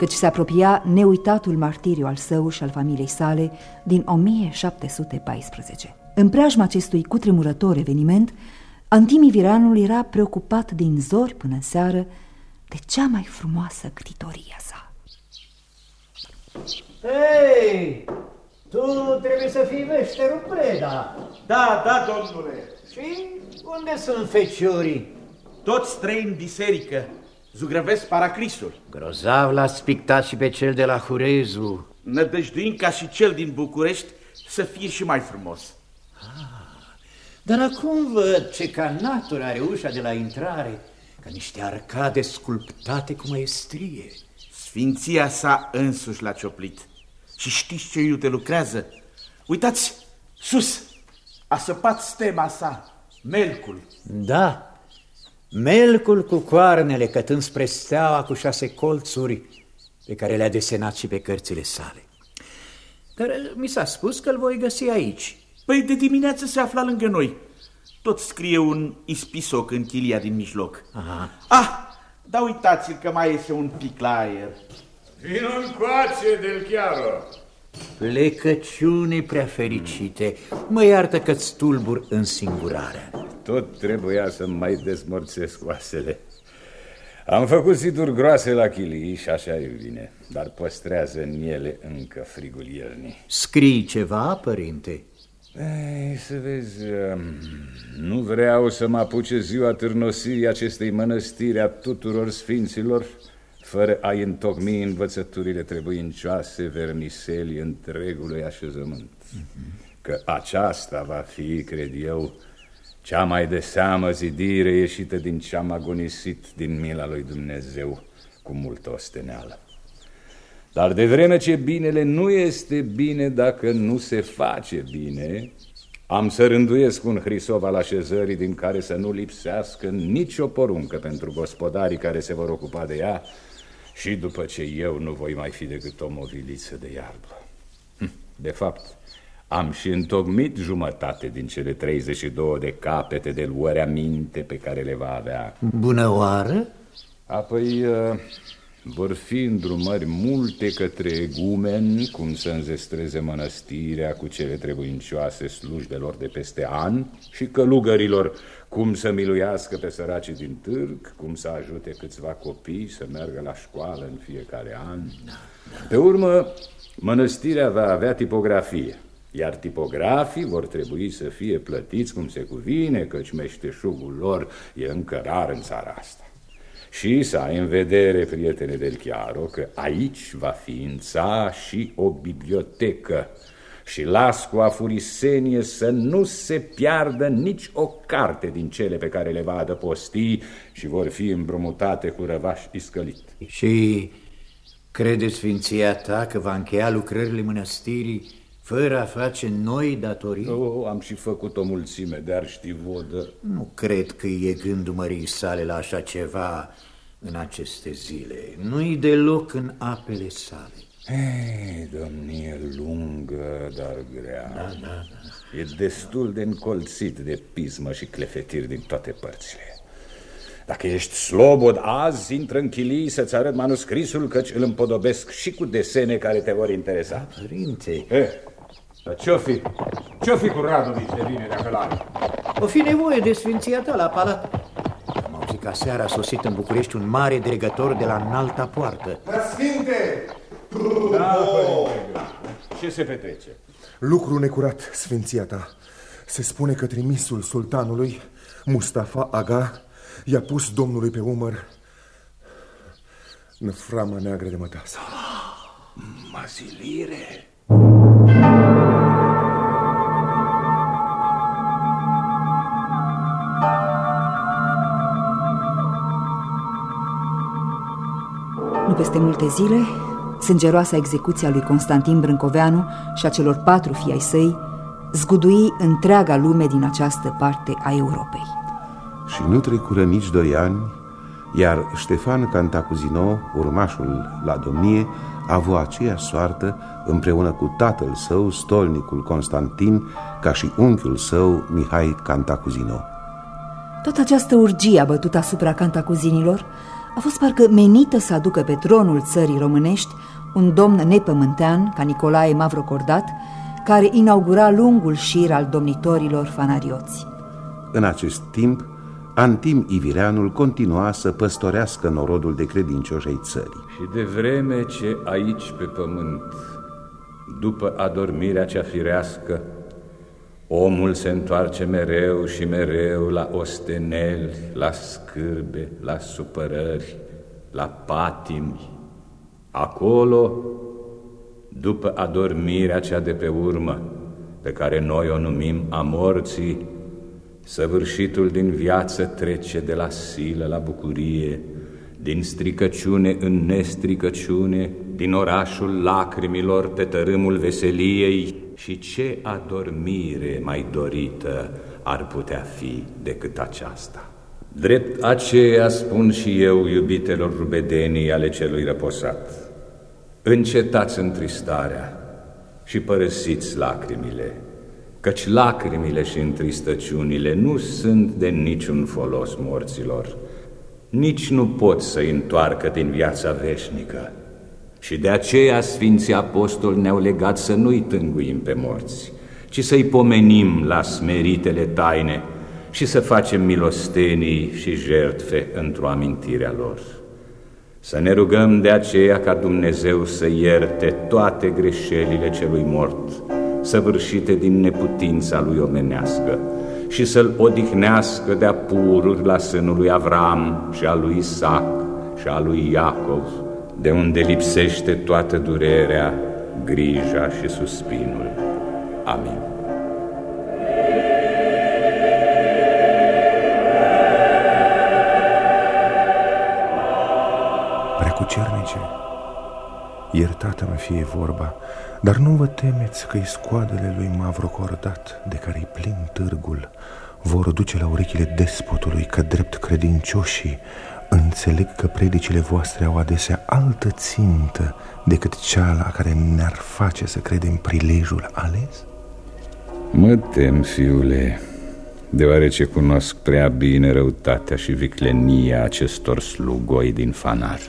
căci se apropia neuitatul martiriu al său și al familiei sale din 1714. În preajma acestui cutremurător eveniment, Antim Ivireanul era preocupat din zori până seară de cea mai frumoasă ctitoria sa.
Hei, tu trebuie să fii meșterul Preda.
Da, da, domnule.
Și unde sunt feciorii?
Toți trei în biserică. Zugrăvesc paracrisul.
Grozav l-a spictat și pe cel de la Hurezu.
Nădăjduim ca și cel din București să fie și mai frumos.
Ah, dar acum văd ce ca natura are ușa de la intrare, ca niște arcade sculptate cu maestrie.
Sfinția sa însuși l-a cioplit. Și știți ce iute lucrează? Uitați, sus, a săpat stema sa, melcul.
Da, melcul cu coarnele cătând spre steaua cu șase colțuri pe care le-a desenat și pe cărțile sale. Dar mi s-a spus că îl voi găsi aici.
Păi de dimineață se afla lângă noi. Tot scrie un ispisoc în chilia din mijloc.
Aha.
Ah, da uitați-l că mai este un pic la aer.
Vino încoace, Del Chiaro!
Plecăciune prea fericite, mă iartă că-ți tulbur în singurare.
Tot trebuia să mai dezmorțesc oasele. Am făcut situri groase la chilii și așa e bine, dar păstrează în ele încă frigul iernii.
Scrii ceva, părinte?
Ei, să vezi, um, nu vreau să mă apuce ziua târnosirii acestei mănăstiri a tuturor sfinților, fără a-i întocmi învățăturile trebuincioase verniseli întregului așezământ. Că aceasta va fi, cred eu, cea mai de seamă zidire ieșită din ce am agonisit din mila lui Dumnezeu cu multă osteneală. Dar de vreme ce binele nu este bine dacă nu se face bine, am să rânduiesc un hrisov al așezării din care să nu lipsească nicio poruncă pentru gospodarii care se vor ocupa de ea și după ce eu nu voi mai fi decât o moviliță de iarbă. Hm, de fapt, am și întocmit jumătate din cele 32 de capete de luărea minte pe care le va avea.
Bună oară!
Apoi uh, vor fi îndrumări multe către egumeni, cum să înzestreze mănăstirea cu cele trebuincioase slujbelor de peste an și călugărilor, cum să miluiască pe săracii din târg, cum să ajute câțiva copii să meargă la școală în fiecare an. Pe urmă, mănăstirea va avea tipografie, iar tipografii vor trebui să fie plătiți cum se cuvine, căci meșteșugul lor e încă rar în țara asta. Și să ai în vedere, prietene del Chiaro, că aici va ființa și o bibliotecă și las cu afurisenie să nu se piardă nici o carte din cele pe care le va adăposti și vor fi îmbrumutate cu răvaș iscălit.
Și credeți, Sfinția ta, că va încheia lucrările mănăstirii fără a face noi datorii?
Oh, am și făcut o mulțime de arștivodă.
Nu cred că e gândul mării sale la așa ceva în aceste zile. Nu-i deloc în apele sale.
Ei, domnie lungă, dar grea. Da, da, da. E destul de încolțit de pismă și clefetiri din toate părțile. Dacă ești slobod azi, intră în chilii să-ți arăt manuscrisul, căci îl împodobesc și cu desene care te vor interesa.
Da, părinte.
Eh, dar ce-o fi? Ce-o fi cu Radovici de bine dacă l
O fi nevoie de sfinția ta la palat. Am auzit că seara a sosit în București un mare dregător de la înalta poartă.
Sfinte!
Da, Ce se petrece?
Lucru necurat, sfinția ta. Se spune că trimisul sultanului, Mustafa Aga, i-a pus domnului pe umăr năframa neagră de mătasă.
Mazilire!
Nu peste multe zile, sângeroasa execuția lui Constantin Brâncoveanu și a celor patru fii ai săi zgudui întreaga lume din această parte a Europei.
Și nu trecură nici doi ani, iar Ștefan Cantacuzino, urmașul la domnie, a avut aceeași soartă împreună cu tatăl său, stolnicul Constantin, ca și unchiul său, Mihai Cantacuzino.
Toată această urgie a bătut asupra cantacuzinilor a fost parcă menită să aducă pe tronul țării românești un domn nepământean ca Nicolae Mavrocordat, care inaugura lungul șir al domnitorilor fanarioți.
În acest timp, Antim Ivireanul continua să păstorească norodul de credincioși ai țării.
Și de vreme ce aici pe pământ, după adormirea cea firească, omul se întoarce mereu și mereu la osteneli, la scârbe, la supărări, la patimi, acolo, după adormirea cea de pe urmă, pe care noi o numim a morții, Săvârșitul din viață trece de la silă la bucurie, din stricăciune în nestricăciune, din orașul lacrimilor pe tărâmul veseliei și ce adormire mai dorită ar putea fi decât aceasta. Drept aceea spun și eu, iubitelor rubedenii ale celui răposat, încetați întristarea și părăsiți lacrimile, căci lacrimile și întristăciunile nu sunt de niciun folos morților, nici nu pot să-i întoarcă din viața veșnică. Și de aceea Sfinții Apostoli ne-au legat să nu-i tânguim pe morți, ci să-i pomenim la smeritele taine și să facem milostenii și jertfe într-o amintire a lor. Să ne rugăm de aceea ca Dumnezeu să ierte toate greșelile celui mort, săvârșite din neputința lui omenească și să-l odihnească de-a pururi la sânul lui Avram și a lui Isaac și a lui Iacov, de unde lipsește toată durerea, grija și suspinul. Amin.
Preacucernice, iertată-mă fie vorba, dar nu vă temeți că scoadele lui Mavrocordat, de care-i plin târgul, vor duce la urechile despotului că drept credincioșii înțeleg că predicile voastre au adesea altă țintă decât cea la care ne-ar face să credem prilejul ales?
Mă tem, fiule, deoarece cunosc prea bine răutatea și viclenia acestor slugoi din fanar.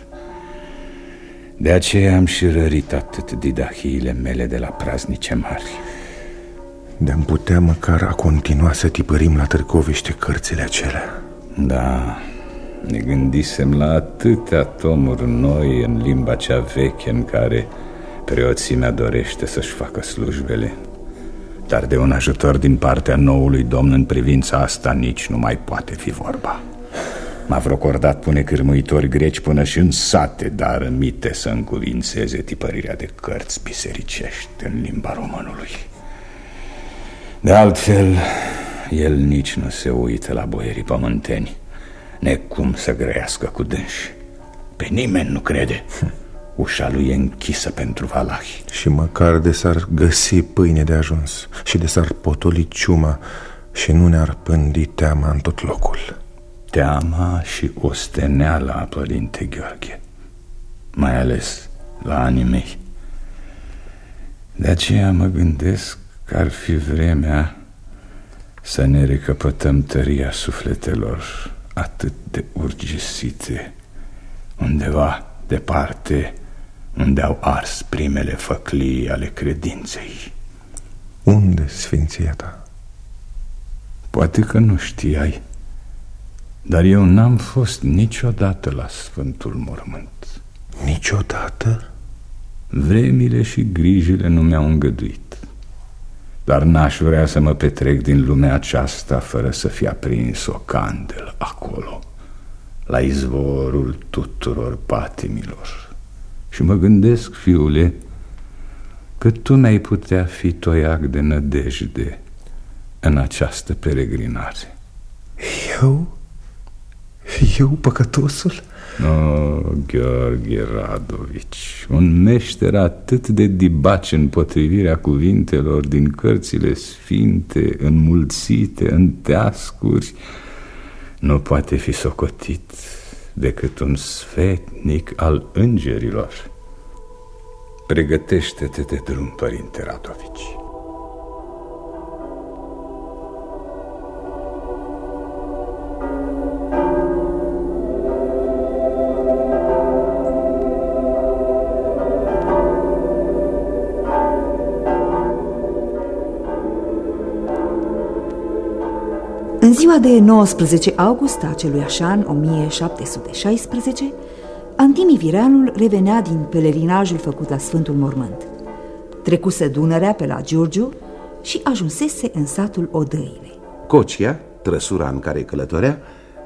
De aceea am și rărit atât didahiile mele de la praznice mari.
De-am putea măcar a continua să tipărim la Târgoviște cărțile acelea.
Da, ne gândisem la atâtea tomuri noi în limba cea veche în care preoțimea dorește să-și facă slujbele. Dar de un ajutor din partea noului domn în privința asta nici nu mai poate fi vorba. M-a vrocordat pune cârmuitori greci până și în sate, dar îmite să încuvințeze tipărirea de cărți bisericești în limba românului. De altfel, el nici nu se uită la boierii pământeni, necum să grăiască cu dânși. Pe nimeni nu crede. Ușa lui e închisă pentru valahi.
Și măcar de s-ar găsi pâine de ajuns și de s-ar potoli ciuma și nu ne-ar pândi teama în tot locul.
Teama și osteneala a părinte Gheorghe, mai ales la anii mei. De aceea mă gândesc că ar fi vremea să ne recăpătăm tăria sufletelor atât de urgisite undeva departe unde au ars primele făclii ale credinței.
Unde, sfinția ta?
Poate că nu știai, dar eu n-am fost niciodată la Sfântul Mormânt.
Niciodată?
Vremile și grijile nu mi-au îngăduit. Dar n-aș vrea să mă petrec din lumea aceasta fără să fie aprins o candelă acolo, la izvorul tuturor patimilor. Și mă gândesc, fiule, că tu n-ai putea fi toiac de nădejde în această peregrinare.
Eu? Eu, păcătosul?
Oh, Gheorghe Radovici, un meșter atât de dibaci în potrivirea cuvintelor din cărțile sfinte, înmulțite în teascuri, nu poate fi socotit decât un sfetnic al îngerilor. Pregătește-te de drum, părinte Radovici.
Ziua de 19 august a acelui așa, 1716, Antimi Vireanul revenea din pelerinajul făcut la Sfântul Mormânt. Trecuse Dunărea pe la Giurgiu și ajunsese în satul Odăile.
Cocia, trăsura în care călătorea,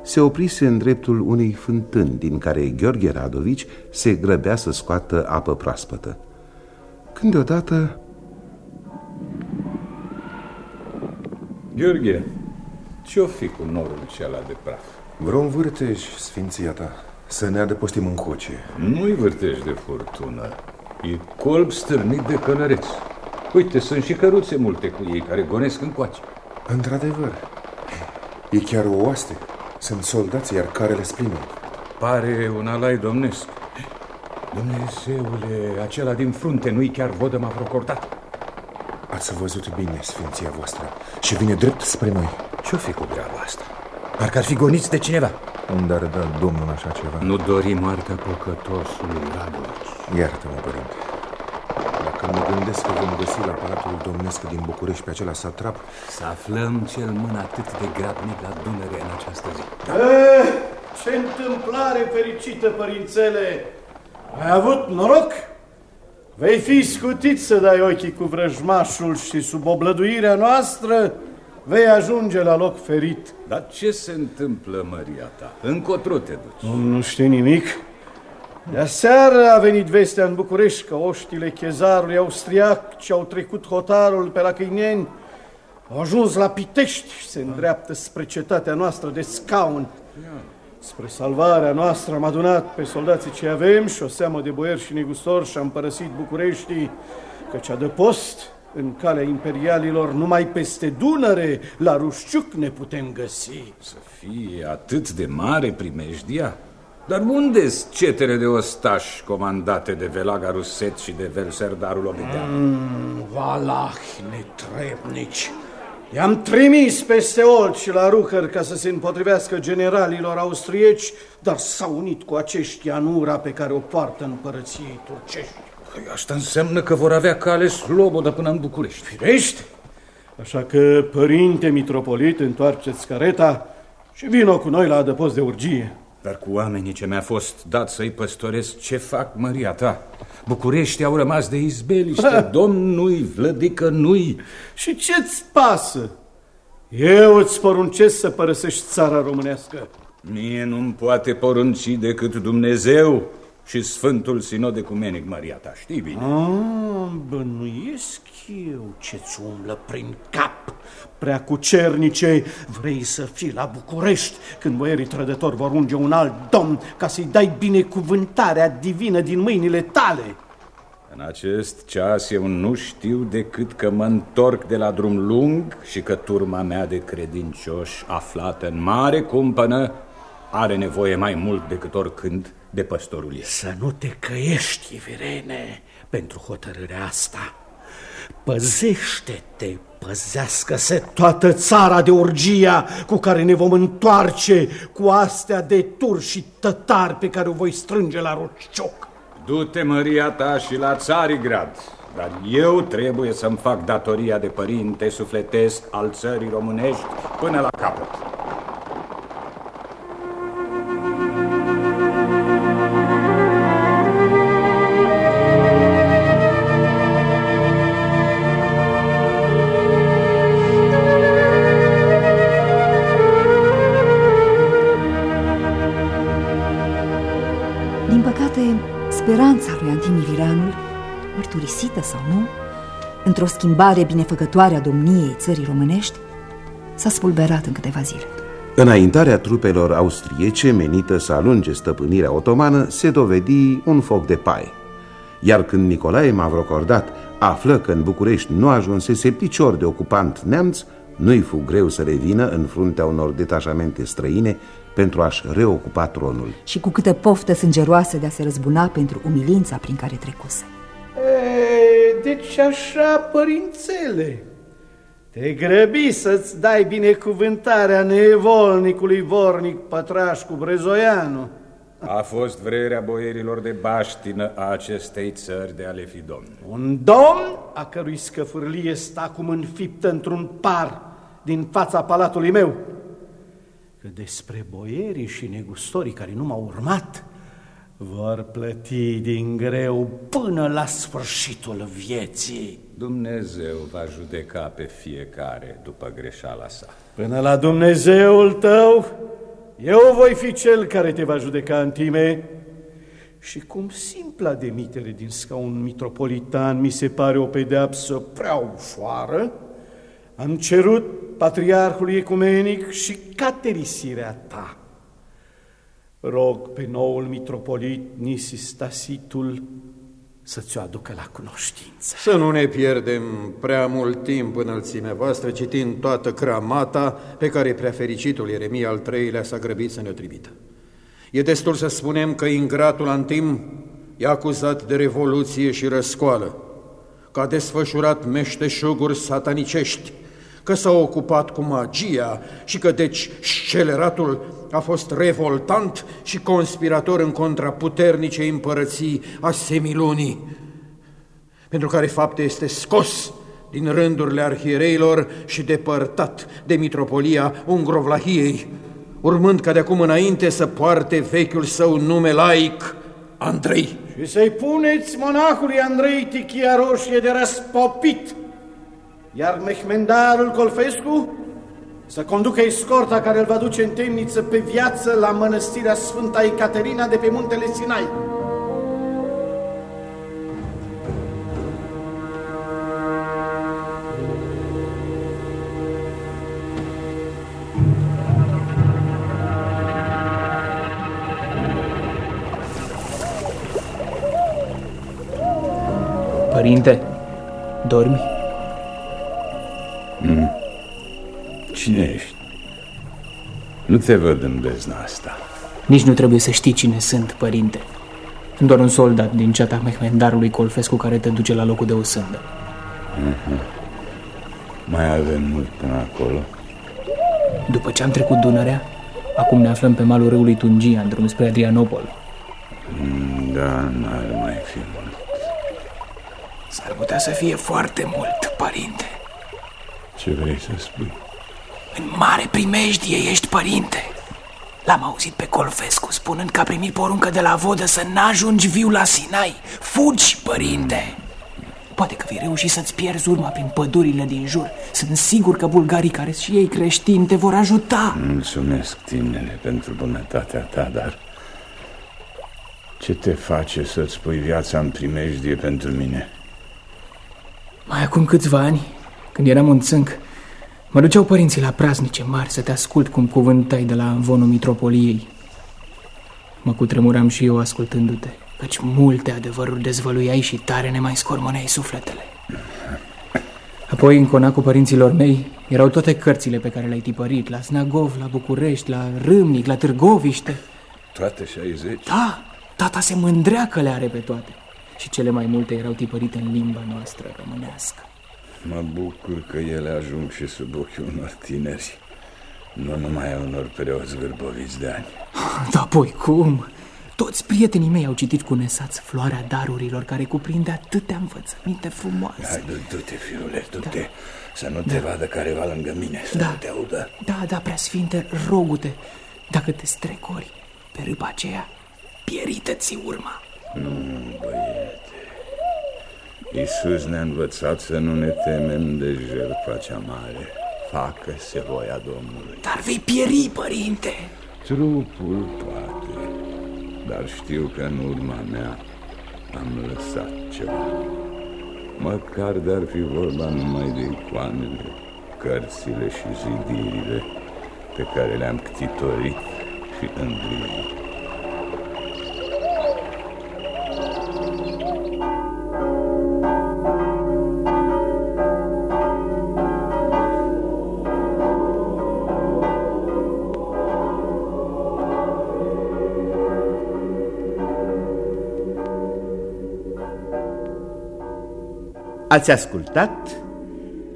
se oprise în dreptul unei fântâni din care Gheorghe Radovici se grăbea să scoată apă proaspătă. Când deodată...
Gheorghe, ce-o fi cu norul acela de praf?
Vreun vârtej, sfinția ta, să ne adăpostim în coce.
Nu-i vârtej de furtună, e colb stârnit de călăreți. Uite, sunt și căruțe multe cu ei care gonesc în coace.
Într-adevăr, e chiar o oaste. Sunt soldați, iar carele splină.
Pare un alai domnesc. Dumnezeule, acela din frunte nu-i chiar vodă m-a procordat.
Ați văzut bine, sfinția voastră, și vine drept spre noi.
Ce-o fi cu treaba asta? Parcă ar fi goniți de cineva.
Unde ar da Domnul așa ceva?
Nu dori moartea păcătosului, Radovici.
Iartă-mă, părinte. Dacă mă gândesc că vom găsi la Palatul Domnesc din București pe acela satrap...
Să aflăm cel mân atât de grabnic la Dunăre în această zi.
Eh, ce întâmplare fericită, părințele! Ai avut noroc? Vei fi scutit să dai ochii cu vrăjmașul și sub oblăduirea noastră vei ajunge la loc ferit.
Dar ce se întâmplă, Maria ta? Încotro te duci?
Nu, nu știi nimic? De seară a venit vestea în București că oștile chezarului austriac ce au trecut hotarul pe la Câineni au ajuns la Pitești și se îndreaptă spre cetatea noastră de scaun. Spre salvarea noastră am adunat pe soldații ce avem și o seamă de boieri și negustori și am părăsit Bucureștii, căci adăpost în calea imperialilor numai peste Dunăre, la Rușciuc ne putem găsi.
Să fie atât de mare primejdia? Dar unde sunt cetele de ostași comandate de Velaga Ruset și de Velserdarul Obedean?
Mm, valahi netrebnici, I-am trimis peste Olt și la Rucker ca să se împotrivească generalilor austrieci, dar s-au unit cu aceștia în ura pe care o poartă împărăției turcești.
Păi asta înseamnă că vor avea cale slobodă până în București.
Firește! Așa că, părinte mitropolit, întoarceți careta și vino cu noi la adăpost de urgie.
Dar cu oamenii ce mi-a fost dat să-i păstoresc, ce fac, măria ta? București au rămas de izbeliște, domn nu-i, vlădică nu-i.
Și ce-ți pasă? Eu îți poruncesc să părăsești țara românească.
Mie nu-mi poate porunci decât Dumnezeu și Sfântul Sinod Ecumenic, Maria ta, știi bine?
Ah, bănuiesc eu ce-ți umblă prin cap. Prea cu cernice, vrei să fii la București când boierii trădători vor unge un alt domn ca să-i dai binecuvântarea divină din mâinile tale.
În acest ceas eu nu știu decât că mă întorc de la drum lung și că turma mea de credincioși aflată în mare cumpănă are nevoie mai mult decât oricând de păstorul ei.
Să nu te căiești, Ivirene, pentru hotărârea asta. Păzește-te, păzească-se toată țara de urgia cu care ne vom întoarce, cu astea de tur și tătari pe care o voi strânge la Rocioc.
Du-te, măria ta, și la Țarigrad, dar eu trebuie să-mi fac datoria de părinte sufletesc al țării românești până la capăt.
Mărturisită sau nu, într-o schimbare binefăcătoare a domniei țării românești, s-a spulberat în câteva zile.
Înaintarea trupelor austriece menită să alunge stăpânirea otomană se dovedi un foc de paie. Iar când Nicolae Mavrocordat află că în București nu ajunsese picior de ocupant neamț, nu-i fu greu să revină în fruntea unor detașamente străine pentru a-și reocupa tronul.
Și cu câtă poftă sângeroasă de a se răzbuna pentru umilința prin care trecuse.
E, deci așa, părințele, te grăbi să-ți dai binecuvântarea nevolnicului vornic Pătrașcu Brezoianu.
A fost vrerea boierilor de baștină a acestei țări de a le fi domn.
Un domn a cărui scăfârlie stă acum înfiptă într-un par din fața palatului meu. Că despre boierii și negustorii care nu m-au urmat, vor plăti din greu până la sfârșitul vieții.
Dumnezeu va judeca pe fiecare după greșeala sa.
Până la Dumnezeul tău, eu voi fi cel care te va judeca în time. Și cum simpla demitere din scaun mitropolitan mi se pare o pedeapsă prea ușoară, am cerut patriarhului ecumenic și caterisirea ta. Rog pe noul mitropolit Nisistasitul să ți-o aducă la cunoștință.
Să nu ne pierdem prea mult timp înălțimea voastră citind toată cramata pe care prefericitul Ieremia al treilea s-a grăbit să ne trimită. E destul să spunem că ingratul Antim e acuzat de revoluție și răscoală, că a desfășurat meșteșuguri satanicești, că s-a ocupat cu magia și că deci sceleratul a fost revoltant și conspirator în contra puternicei împărății a semilunii, pentru care fapte este scos din rândurile arhiereilor și depărtat de mitropolia Ungrovlahiei, urmând ca de acum înainte să poarte vechiul său nume laic, Andrei.
Și să-i puneți monahului Andrei tichia roșie de răspopit, iar mehmendarul Colfescu să conducă escorta care îl va duce în temniță pe viață la mănăstirea Sfânta Ecaterina de pe muntele Sinai.
Părinte, dormi?
Cine ești? Nu te văd în bezna asta.
Nici nu trebuie să știi cine sunt, părinte. Sunt doar un soldat din ceata mehmendarului Colfescu care te duce la locul de osândă.
Mai avem mult până acolo.
După ce am trecut Dunărea, acum ne aflăm pe malul râului Tungia, în drum spre Adrianopol.
Mm, Da, n-ar mai fi mult.
S-ar putea să fie foarte mult, părinte.
Ce vrei să spui?
În mare primejdie ești, părinte. L-am auzit pe Colfescu spunând că a primit poruncă de la vodă să n-ajungi viu la Sinai. Fugi, părinte! Poate că vei reuși să-ți pierzi urma prin pădurile din jur. Sunt sigur că bulgarii care și ei creștini te vor ajuta.
Mulțumesc, tinere, pentru bunătatea ta, dar... Ce te face să-ți pui viața în primejdie pentru mine?
Mai acum câțiva ani, când eram un țânc, mă duceau părinții la praznice mari să te ascult cum cuvântai de la învonul mitropoliei. Mă cutremuram și eu ascultându-te, căci multe adevăruri dezvăluiai și tare ne mai scormoneai sufletele. Apoi, în conacul părinților mei, erau toate cărțile pe care le-ai tipărit, la Snagov, la București, la Râmnic, la Târgoviște.
Toate 60?
Da, tata se mândrea că le are pe toate. Și cele mai multe erau tipărite în limba noastră românească.
Mă bucur că ele ajung și sub ochii unor tineri, nu numai a unor preoți vârboviți de ani.
Da, apoi cum? Toți prietenii mei au citit cu nesaț Floarea darurilor, care cuprinde atâtea învățăminte frumoase.
Hai, du- du-te, fiule, du-te, să nu te vadă careva lângă mine, să
Da.
nu te audă.
Da, da, preasfinte, rogu-te, dacă te strecori pe râpa aceea, pierită-ți urma.
Nu, băiete. Iisus ne-a învățat să nu ne temem de jertfa cea mare. Facă-se voia Domnului.
Dar vei pieri, părinte.
Trupul poate, dar știu că în urma mea am lăsat ceva. Măcar de-ar fi vorba numai de icoanele, cărțile și zidirile pe care le-am ctitorit și îngrijit.
Ați ascultat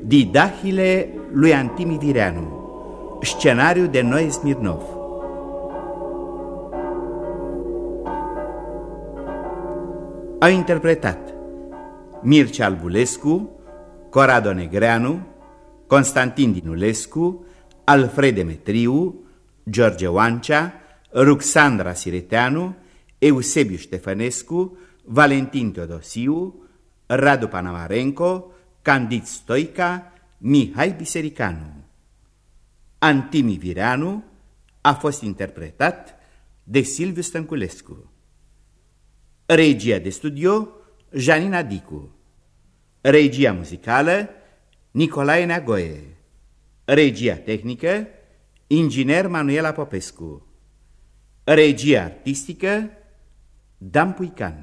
Didahile lui Antimi Vireanu Scenariu de Noe Smirnov. Au interpretat Mircea Albulescu Corado Negreanu Constantin Dinulescu Alfred Demetriu George Oancea Ruxandra Sireteanu Eusebiu Ștefănescu Valentin Teodosiu Radu Panamarenko, Candid Stoica, Mihai Bisericanu. Antimi Vireanu a fost interpretat de Silviu Stănculescu. Regia de studio, Janina Dicu. Regia muzicală, Nicolae Neagoe. Regia tehnică, inginer Manuela Popescu. Regia artistică, Dan Puican.